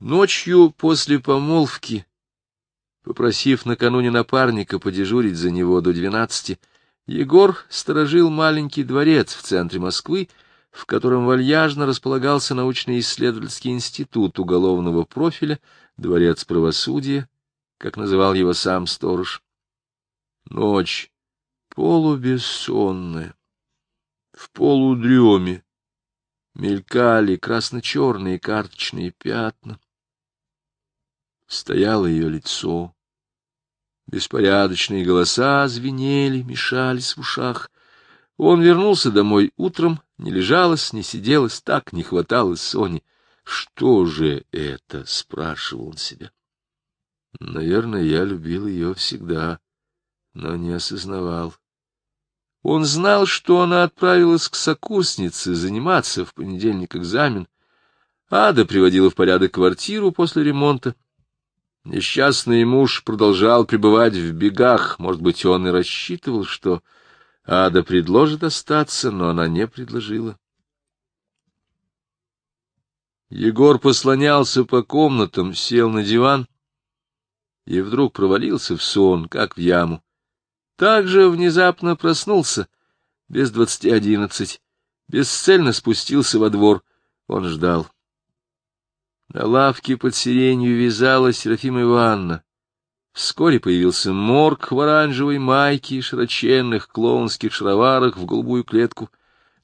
Ночью после помолвки, попросив накануне напарника подежурить за него до двенадцати, Егор сторожил маленький дворец в центре Москвы, в котором вальяжно располагался научно-исследовательский институт уголовного профиля, дворец правосудия, как называл его сам сторож. Ночь полубессонная, в полудреме мелькали красно-черные карточные пятна стояло ее лицо. Беспорядочные голоса звенели, мешались в ушах. Он вернулся домой утром, не лежалось, не сиделось, так не хватало Сони. Что же это? — спрашивал он себя. Наверное, я любил ее всегда, но не осознавал. Он знал, что она отправилась к сокурснице заниматься в понедельник экзамен. Ада приводила в порядок квартиру после ремонта. Несчастный муж продолжал пребывать в бегах. Может быть, он и рассчитывал, что Ада предложит остаться, но она не предложила. Егор послонялся по комнатам, сел на диван и вдруг провалился в сон, как в яму. Также внезапно проснулся, без двадцати одиннадцать, бесцельно спустился во двор. Он ждал. На лавке под сиренью вязала Серафима Ивановна. Вскоре появился морг в оранжевой майке и широченных клоунских шароварах в голубую клетку.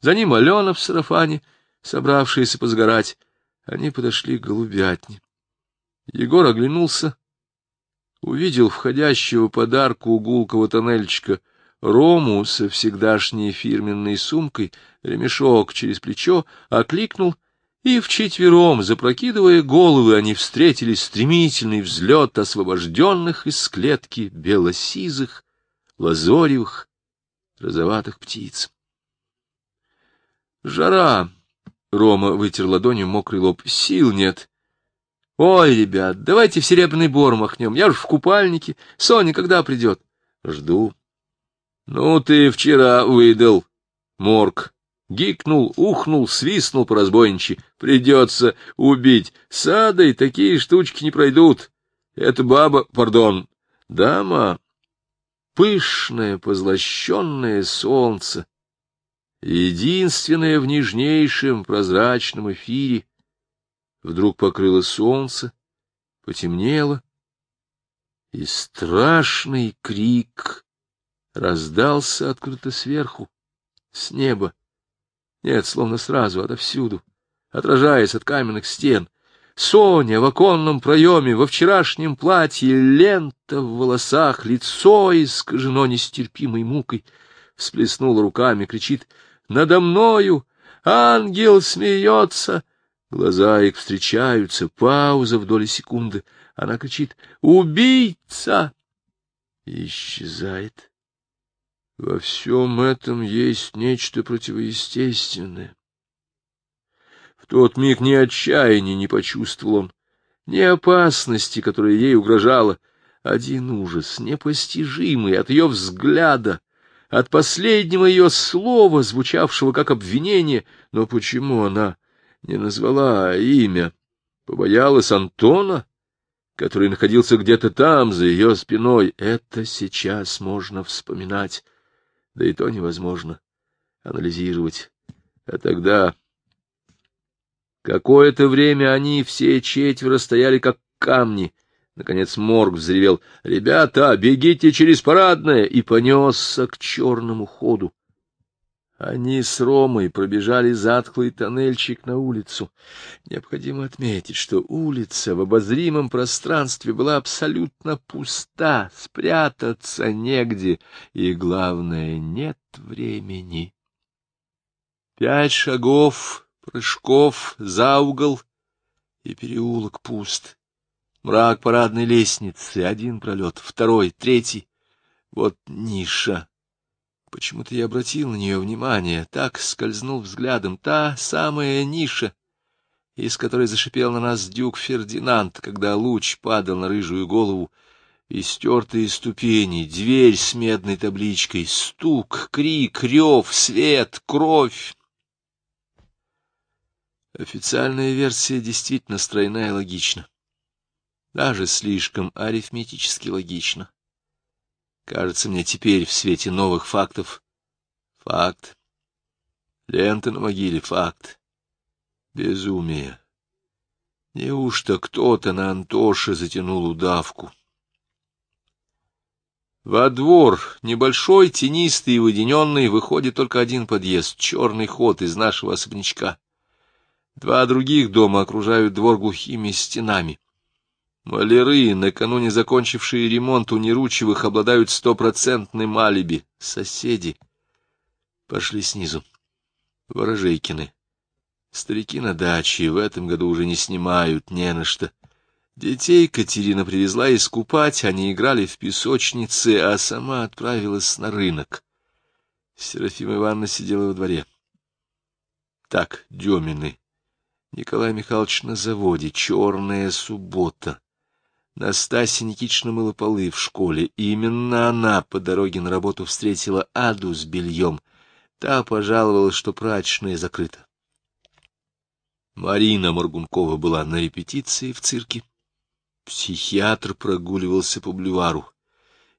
За ним Алена в сарафане, собравшаяся позагорать. Они подошли к голубятне. Егор оглянулся, увидел входящего подарку гулкого тоннельчика Рому со всегдашней фирменной сумкой, ремешок через плечо, окликнул — и вчетвером, запрокидывая головы, они встретили стремительный взлет освобожденных из клетки белосизых, лазоревых, розоватых птиц. Жара! Рома вытер ладонью мокрый лоб. Сил нет. Ой, ребят, давайте в Серебряный Бор махнем. Я ж в купальнике. Соня когда придет? Жду. Ну, ты вчера выдал, Морг. Гикнул, ухнул, свистнул по разбойничьи. Придется убить. Садой такие штучки не пройдут. Это баба, пардон, дама. Пышное, позлощенное солнце. Единственное в нежнейшем прозрачном эфире. Вдруг покрыло солнце, потемнело, и страшный крик раздался откуда-то сверху, с неба. Нет, словно сразу, отовсюду, отражаясь от каменных стен. Соня в оконном проеме, во вчерашнем платье, лента в волосах, лицо искажено нестерпимой мукой, всплеснула руками, кричит «Надо мною! Ангел смеется!» Глаза их встречаются, пауза в доли секунды. Она кричит «Убийца!» и исчезает. Во всем этом есть нечто противоестественное. В тот миг ни отчаяния не почувствовал он, ни опасности, которая ей угрожала, один ужас, непостижимый от ее взгляда, от последнего ее слова, звучавшего как обвинение, но почему она не назвала имя? Побоялась Антона, который находился где-то там, за ее спиной. Это сейчас можно вспоминать да и то невозможно анализировать. А тогда... Какое-то время они все четверо стояли как камни. Наконец Морг взревел «Ребята, бегите через парадное!» и понесся к черному ходу. Они с Ромой пробежали затхлый тоннельчик на улицу. Необходимо отметить, что улица в обозримом пространстве была абсолютно пуста, спрятаться негде, и, главное, нет времени. Пять шагов, прыжков, за угол, и переулок пуст. Мрак парадной лестницы, один пролет, второй, третий. Вот ниша Почему-то я обратил на нее внимание, так скользнул взглядом. Та самая ниша, из которой зашипел на нас дюк Фердинанд, когда луч падал на рыжую голову. Истертые ступени, дверь с медной табличкой, стук, крик, рев, свет, кровь. Официальная версия действительно стройная и логична. Даже слишком арифметически логична. Кажется мне теперь в свете новых фактов. Факт. Лента на могиле — факт. Безумие. Неужто кто-то на Антоше затянул удавку? Во двор, небольшой, тенистый и уединенный, выходит только один подъезд, черный ход из нашего особнячка. Два других дома окружают двор глухими стенами. Маляры, накануне закончившие ремонт у Неручевых, обладают стопроцентным алиби. Соседи пошли снизу. Ворожейкины. Старики на даче в этом году уже не снимают, не на что. Детей Катерина привезла искупать, они играли в песочнице, а сама отправилась на рынок. Серафима Ивановна сидела во дворе. Так, Демины Николай Михайлович на заводе, черная суббота. Настасья Никитична мыла полы в школе. Именно она по дороге на работу встретила Аду с бельем. Та пожаловалась, что прачечная закрыта. Марина Моргункова была на репетиции в цирке. Психиатр прогуливался по бульвару.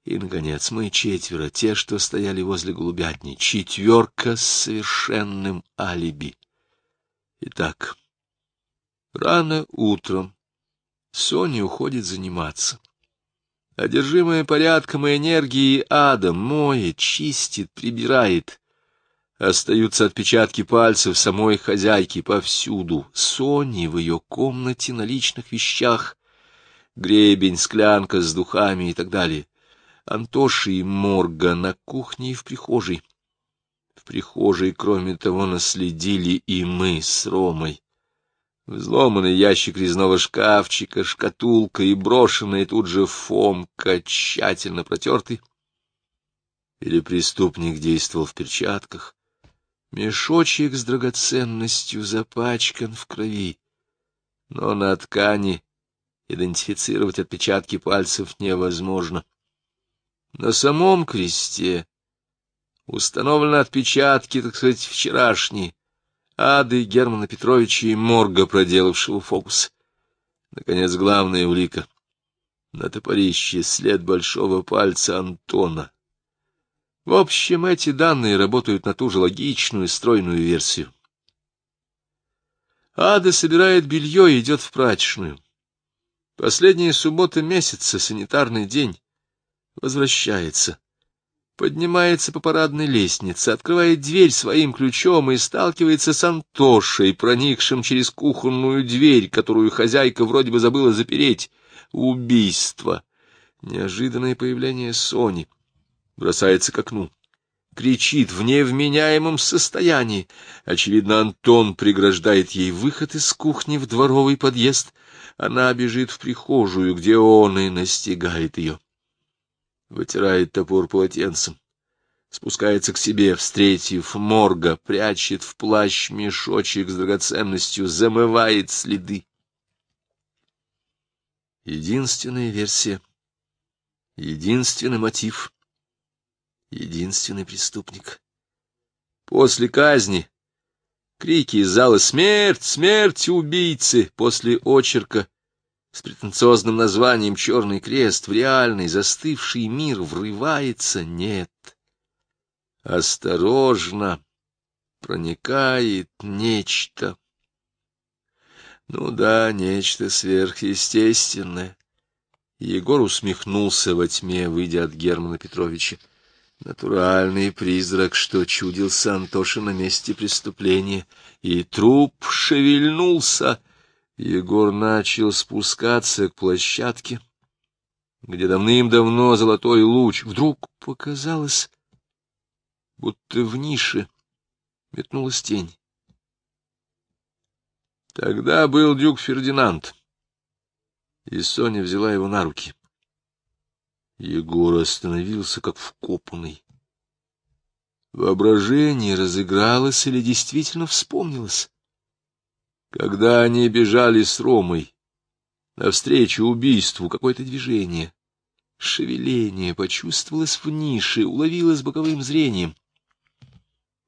И, наконец, мы четверо, те, что стояли возле голубятни, четверка с совершенным алиби. Итак, Рано утром Соня уходит заниматься. Одержимая порядком и энергией ада моет, чистит, прибирает. Остаются отпечатки пальцев самой хозяйки повсюду. Сони в ее комнате на личных вещах. Гребень, склянка с духами и так далее. Антоши и Морга на кухне и в прихожей. В прихожей, кроме того, наследили и мы с Ромой. Взломанный ящик резного шкафчика, шкатулка и брошенная тут же фомка, тщательно протертый. Или преступник действовал в перчатках. Мешочек с драгоценностью запачкан в крови, но на ткани идентифицировать отпечатки пальцев невозможно. На самом кресте установлены отпечатки, так сказать, вчерашние, ады Германа Петровича и морга, проделавшего фокус. Наконец, главная улика. На топорище след большого пальца Антона. В общем, эти данные работают на ту же логичную, стройную версию. Ада собирает белье и идет в прачечную. Последняя суббота месяца, санитарный день, возвращается поднимается по парадной лестнице, открывает дверь своим ключом и сталкивается с Антошей, проникшим через кухонную дверь, которую хозяйка вроде бы забыла запереть. Убийство. Неожиданное появление Сони. Бросается к окну. Кричит в невменяемом состоянии. Очевидно, Антон преграждает ей выход из кухни в дворовый подъезд. Она бежит в прихожую, где он и настигает ее вытирает топор полотенцем, спускается к себе, встретив морга, прячет в плащ мешочек с драгоценностью, замывает следы. Единственная версия, единственный мотив, единственный преступник. После казни крики из зала «Смерть! Смерть! Убийцы!» после очерка с претенциозным названием «Черный крест» в реальный застывший мир врывается, нет. Осторожно проникает нечто. Ну да, нечто сверхъестественное. Егор усмехнулся во тьме, выйдя от Германа Петровича. Натуральный призрак, что чудился Антоша на месте преступления, и труп шевельнулся — Егор начал спускаться к площадке, где давным-давно золотой луч вдруг показалось, будто в нише метнулась тень. Тогда был дюк Фердинанд, и Соня взяла его на руки. Егор остановился, как вкопанный. Воображение разыгралось или действительно вспомнилось. Когда они бежали с Ромой навстречу убийству, какое-то движение, шевеление почувствовалось в нише, уловилось боковым зрением.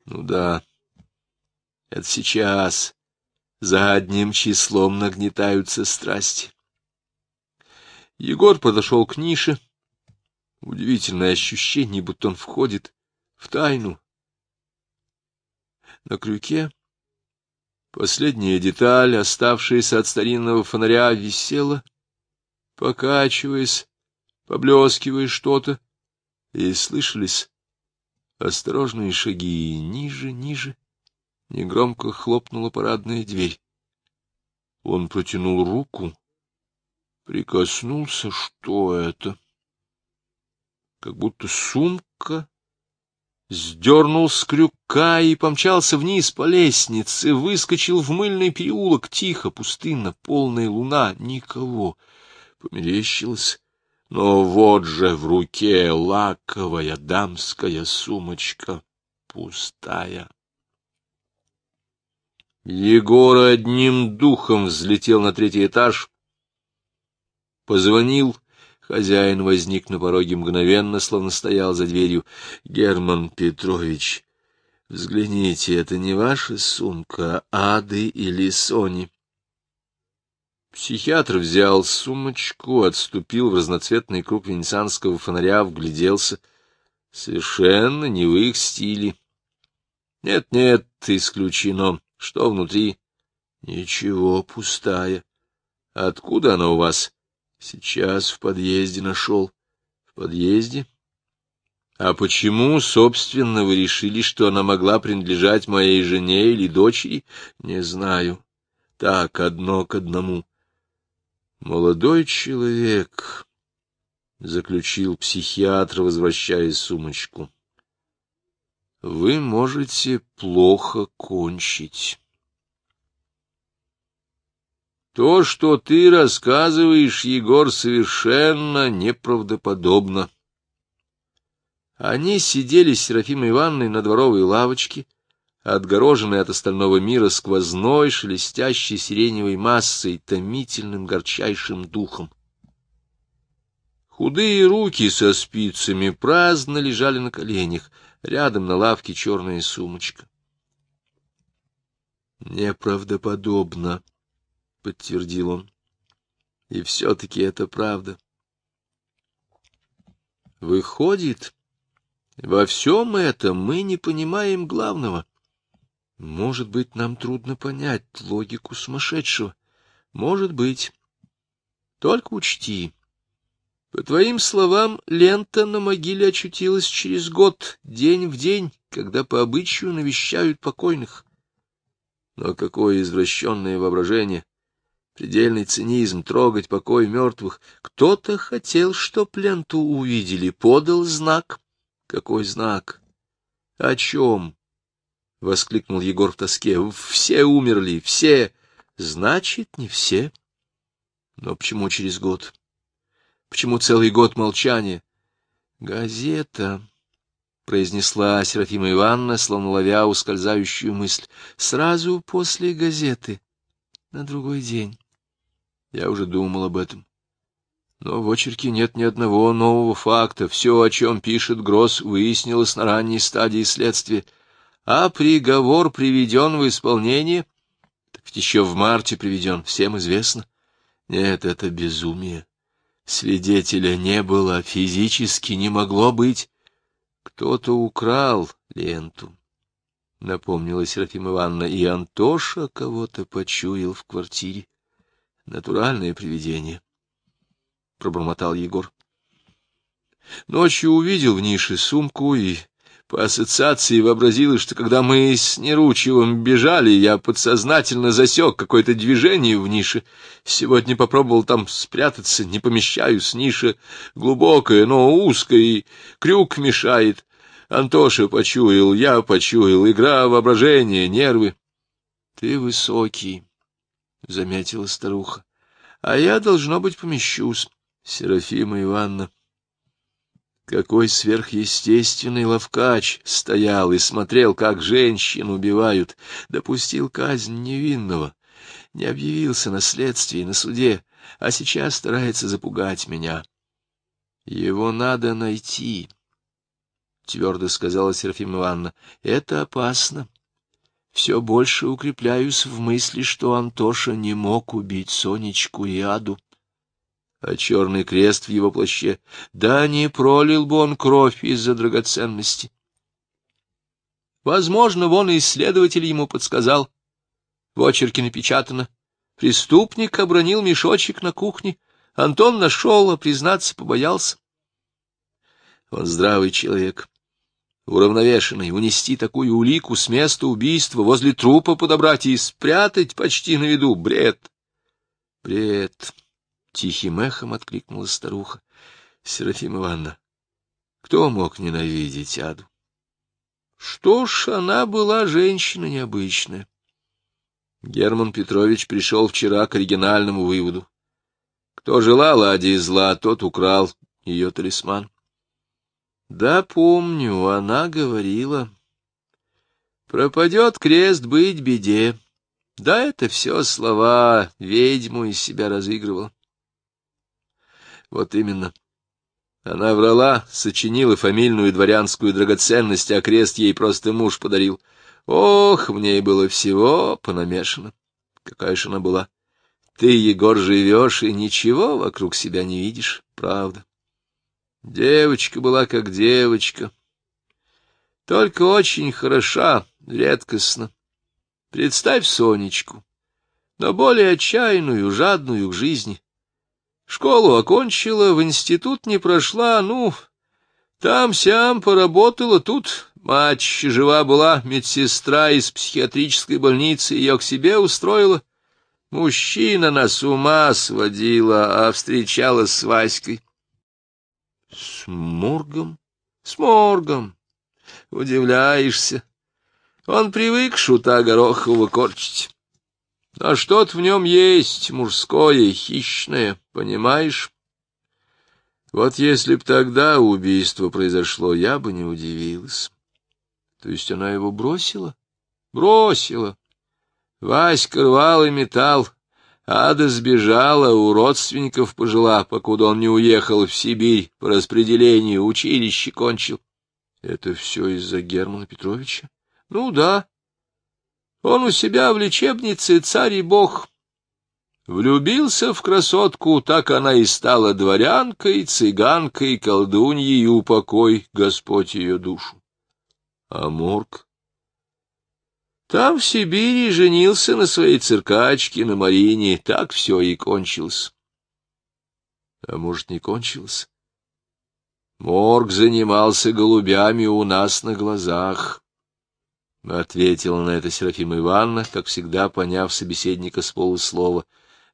Ну да, это сейчас задним числом нагнетаются страсти. Егор подошел к нише. Удивительное ощущение, будто он входит в тайну. На крюке последняя деталь, оставшаяся от старинного фонаря, висела, покачиваясь, поблескивая что-то, и слышались осторожные шаги ниже, ниже. Негромко хлопнула парадная дверь. Он протянул руку, прикоснулся, что это? Как будто сумка сдернул с крюка и помчался вниз по лестнице, выскочил в мыльный переулок, тихо, пустынно, полная луна, никого. Померещилось, но вот же в руке лаковая дамская сумочка, пустая. Егор одним духом взлетел на третий этаж, позвонил, хозяин возник на пороге мгновенно, словно стоял за дверью. — Герман Петрович, взгляните, это не ваша сумка, а Ады или Сони? Психиатр взял сумочку, отступил в разноцветный круг венецианского фонаря, вгляделся. Совершенно не в их стиле. Нет-нет, исключено. Что внутри? Ничего, пустая. Откуда она у вас? Сейчас в подъезде нашел. В подъезде? А почему, собственно, вы решили, что она могла принадлежать моей жене или дочери? Не знаю. Так, одно к одному. Молодой человек, — заключил психиатр, возвращая сумочку. Вы можете плохо кончить. То, что ты рассказываешь, Егор, совершенно неправдоподобно. Они сидели с Серафимой Ивановной на дворовой лавочке, отгороженной от остального мира сквозной, шелестящей сиреневой массой, томительным горчайшим духом. Худые руки со спицами праздно лежали на коленях, рядом на лавке черная сумочка. «Неправдоподобно», — подтвердил он. «И все-таки это правда». Выходит, во всем этом мы не понимаем главного. Может быть, нам трудно понять логику сумасшедшего. Может быть. Только учти, по твоим словам, лента на могиле очутилась через год, день в день, когда по обычаю навещают покойных. Но какое извращенное воображение, предельный цинизм трогать покой мертвых. Кто-то хотел, чтоб ленту увидели, подал знак. Какой знак? О чем? — воскликнул Егор в тоске. — Все умерли, все. Значит, не все. Но почему через год? — Почему целый год молчания? Газета, — произнесла Серафима Ивановна, словно ловя ускользающую мысль, — сразу после газеты, на другой день. Я уже думал об этом. Но в очерке нет ни одного нового факта. Все, о чем пишет Гросс, выяснилось на ранней стадии следствия. А приговор приведен в исполнение? Так ведь еще в марте приведен, всем известно. Нет, это безумие. Свидетеля не было, физически не могло быть. Кто-то украл ленту, — напомнила Серафима Ивановна, и Антоша кого-то почуял в квартире. Натуральное привидение, — пробормотал Егор. Ночью увидел в нише сумку и по ассоциации вообразилось, что когда мы с Неручевым бежали, я подсознательно засек какое-то движение в нише. Сегодня попробовал там спрятаться, не помещаюсь, ниша глубокая, но узкая, и крюк мешает. Антоша почуял, я почуял, игра воображения, нервы. — Ты высокий, — заметила старуха, — а я, должно быть, помещусь. Серафима Ивановна какой сверхъестественный ловкач стоял и смотрел, как женщин убивают, допустил казнь невинного, не объявился на следствии, на суде, а сейчас старается запугать меня. Его надо найти, — твердо сказала Серафима Ивановна. — Это опасно. Все больше укрепляюсь в мысли, что Антоша не мог убить Сонечку и Аду. А черный крест в его плаще, да не пролил бы он кровь из-за драгоценности. Возможно, вон и исследователь ему подсказал. В очерке напечатано. Преступник обронил мешочек на кухне. Антон нашел, а признаться побоялся. Он здравый человек уравновешенный, унести такую улику с места убийства, возле трупа подобрать и спрятать почти на виду — бред. Бред. Тихим эхом откликнулась старуха. Серафима Ивановна, кто мог ненавидеть Аду? Что ж, она была женщина необычная. Герман Петрович пришел вчера к оригинальному выводу. Кто желал Аде зла, тот украл ее талисман. Да, помню, она говорила. Пропадет крест быть беде. Да, это все слова, ведьму из себя разыгрывала. Вот именно. Она врала, сочинила фамильную дворянскую драгоценность, а крест ей просто муж подарил. Ох, в ней было всего понамешано. Какая же она была. Ты, Егор, живешь и ничего вокруг себя не видишь, правда. Девочка была как девочка, только очень хороша, редкостно. Представь Сонечку, но более отчаянную, жадную к жизни. Школу окончила, в институт не прошла, ну, там-сям поработала, тут мать жива была, медсестра из психиатрической больницы ее к себе устроила. Мужчина нас с ума сводила, а встречалась с Васькой. С моргом? С моргом. Удивляешься. Он привык шута Горохова корчить. А что-то в нем есть мужское, хищное, понимаешь? Вот если б тогда убийство произошло, я бы не удивилась. То есть она его бросила? Бросила. Васька рвал и металл, Ада сбежала, у родственников пожила, покуда он не уехал в Сибирь по распределению, училище кончил. Это все из-за Германа Петровича? Ну да. Он у себя в лечебнице царь и бог. Влюбился в красотку, так она и стала дворянкой, цыганкой, колдуньей, и упокой Господь ее душу. А Морг? Там, в Сибири, женился на своей циркачке, на Марине. Так все и кончилось. А может, не кончилось? Морг занимался голубями у нас на глазах. Ответила на это Серафима Ивановна, как всегда поняв собеседника с полуслова.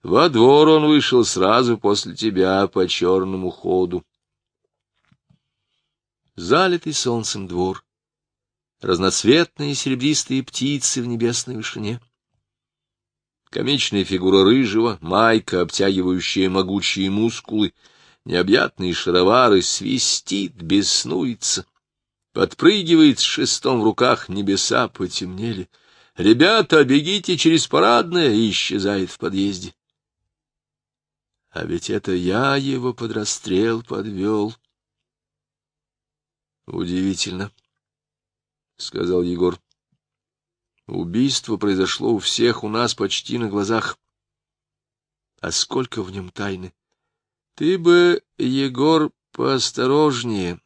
Во двор он вышел сразу после тебя по черному ходу. Залитый солнцем двор разноцветные серебристые птицы в небесной вышине. Комичная фигура рыжего, майка, обтягивающая могучие мускулы, необъятные шаровары, свистит, беснуется. Подпрыгивает с шестом в руках, небеса потемнели. «Ребята, бегите через парадное!» и исчезает в подъезде. А ведь это я его под расстрел подвел. Удивительно. — сказал Егор. Убийство произошло у всех у нас почти на глазах. А сколько в нем тайны! Ты бы, Егор, поосторожнее.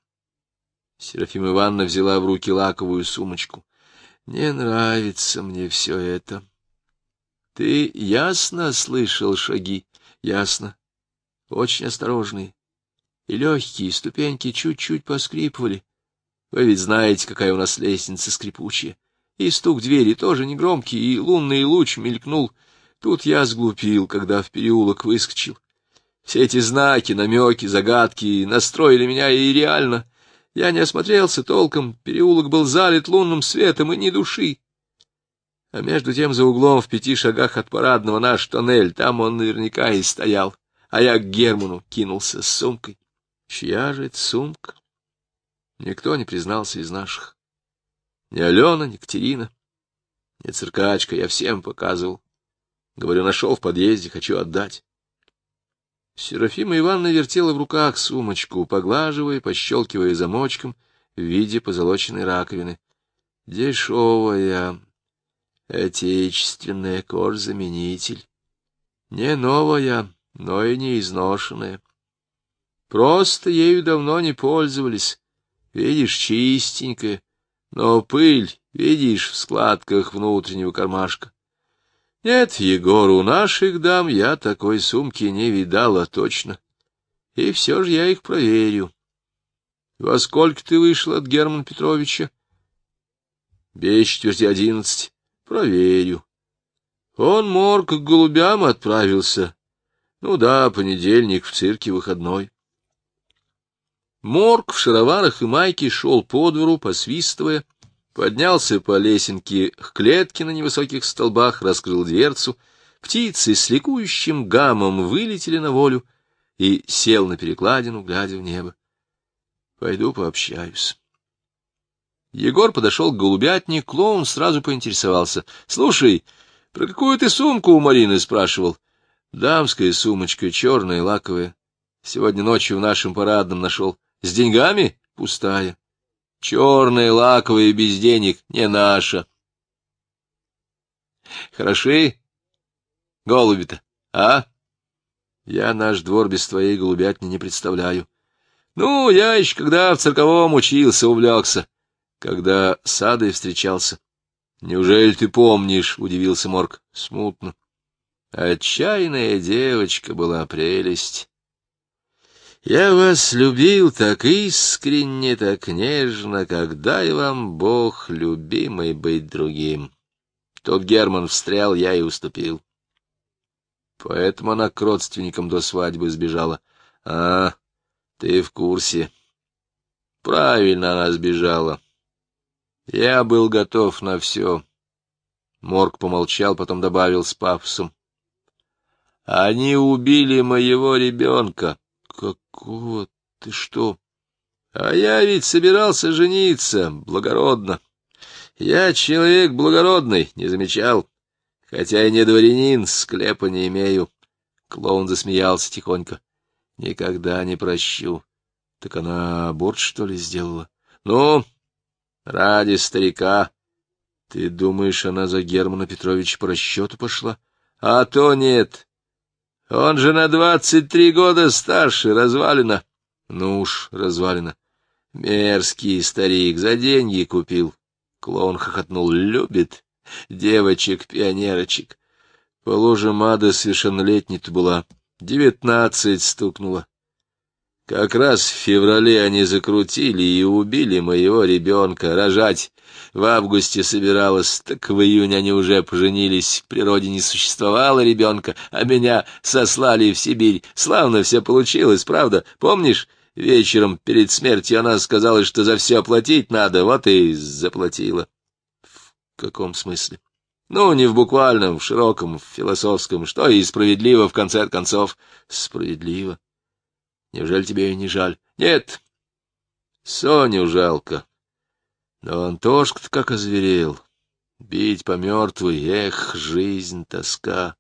Серафима Ивановна взяла в руки лаковую сумочку. Не нравится мне все это. Ты ясно слышал шаги? Ясно. Очень осторожные. И легкие ступеньки чуть-чуть поскрипывали. Вы ведь знаете, какая у нас лестница скрипучая. И стук двери тоже негромкий, и лунный луч мелькнул. Тут я сглупил, когда в переулок выскочил. Все эти знаки, намеки, загадки настроили меня, и реально. Я не осмотрелся толком, переулок был залит лунным светом, и ни души. А между тем за углом в пяти шагах от парадного наш тоннель, там он наверняка и стоял. А я к Герману кинулся с сумкой. Чья же это сумка? Никто не признался из наших. Ни Алена, ни Катерина, ни циркачка, я всем показывал. Говорю, нашел в подъезде, хочу отдать. Серафима Ивановна вертела в руках сумочку, поглаживая, пощелкивая замочком в виде позолоченной раковины. Дешевая. Отечественная кожзаменитель. Не новая, но и не изношенная. Просто ею давно не пользовались. Видишь, чистенькая, но пыль, видишь, в складках внутреннего кармашка. Нет, Егор, у наших дам я такой сумки не видала точно. И все же я их проверю. Во сколько ты вышел от Германа Петровича? Без четверти одиннадцать. Проверю. Он морг к голубям отправился. Ну да, понедельник, в цирке выходной. Морг в шароварах и майке шел по двору, посвистывая, поднялся по лесенке к клетке на невысоких столбах, раскрыл дверцу. Птицы с ликующим гамом вылетели на волю и сел на перекладину, глядя в небо. Пойду пообщаюсь. Егор подошел к голубятне, клоун сразу поинтересовался. — Слушай, про какую ты сумку у Марины спрашивал? — Дамская сумочка, черная, лаковая. Сегодня ночью в нашем парадном нашел. С деньгами? Пустая. Черная, лаковая, без денег, не наша. Хороши? Голуби-то, а? Я наш двор без твоей голубятни не представляю. Ну, я еще когда в цирковом учился, увлекся когда с Адой встречался. — Неужели ты помнишь? — удивился Морг. — Смутно. Отчаянная девочка была прелесть. Я вас любил так искренне, так нежно, когда и вам Бог, любимый, быть другим. Тот Герман встрял, я и уступил. Поэтому она к родственникам до свадьбы сбежала. А, ты в курсе. Правильно она сбежала. Я был готов на все. Морг помолчал, потом добавил с пафосом. Они убили моего ребенка. Какого? Ты что? А я ведь собирался жениться, благородно. Я человек благородный, не замечал. Хотя и не дворянин, склепа не имею. Клоун засмеялся тихонько. Никогда не прощу. Так она аборт, что ли, сделала? Ну, Ради старика. Ты думаешь, она за Германа Петровича по расчету пошла? А то нет. Он же на двадцать три года старше, развалина. Ну уж, развалина. Мерзкий старик, за деньги купил. Клоун хохотнул. Любит девочек-пионерочек. Положим, Ада совершеннолетней-то была. Девятнадцать стукнула. Как раз в феврале они закрутили и убили моего ребенка. Рожать в августе собиралась, так в июне они уже поженились. В природе не существовало ребенка, а меня сослали в Сибирь. Славно все получилось, правда? Помнишь? Вечером перед смертью она сказала, что за все оплатить надо, вот и заплатила. В каком смысле? Ну, не в буквальном, в широком, в философском, что и справедливо в конце концов. Справедливо. Неужели тебе не жаль? Нет. Соню жалко. Но Антошка-то как озверел. Бить по мертвой, эх, жизнь, тоска.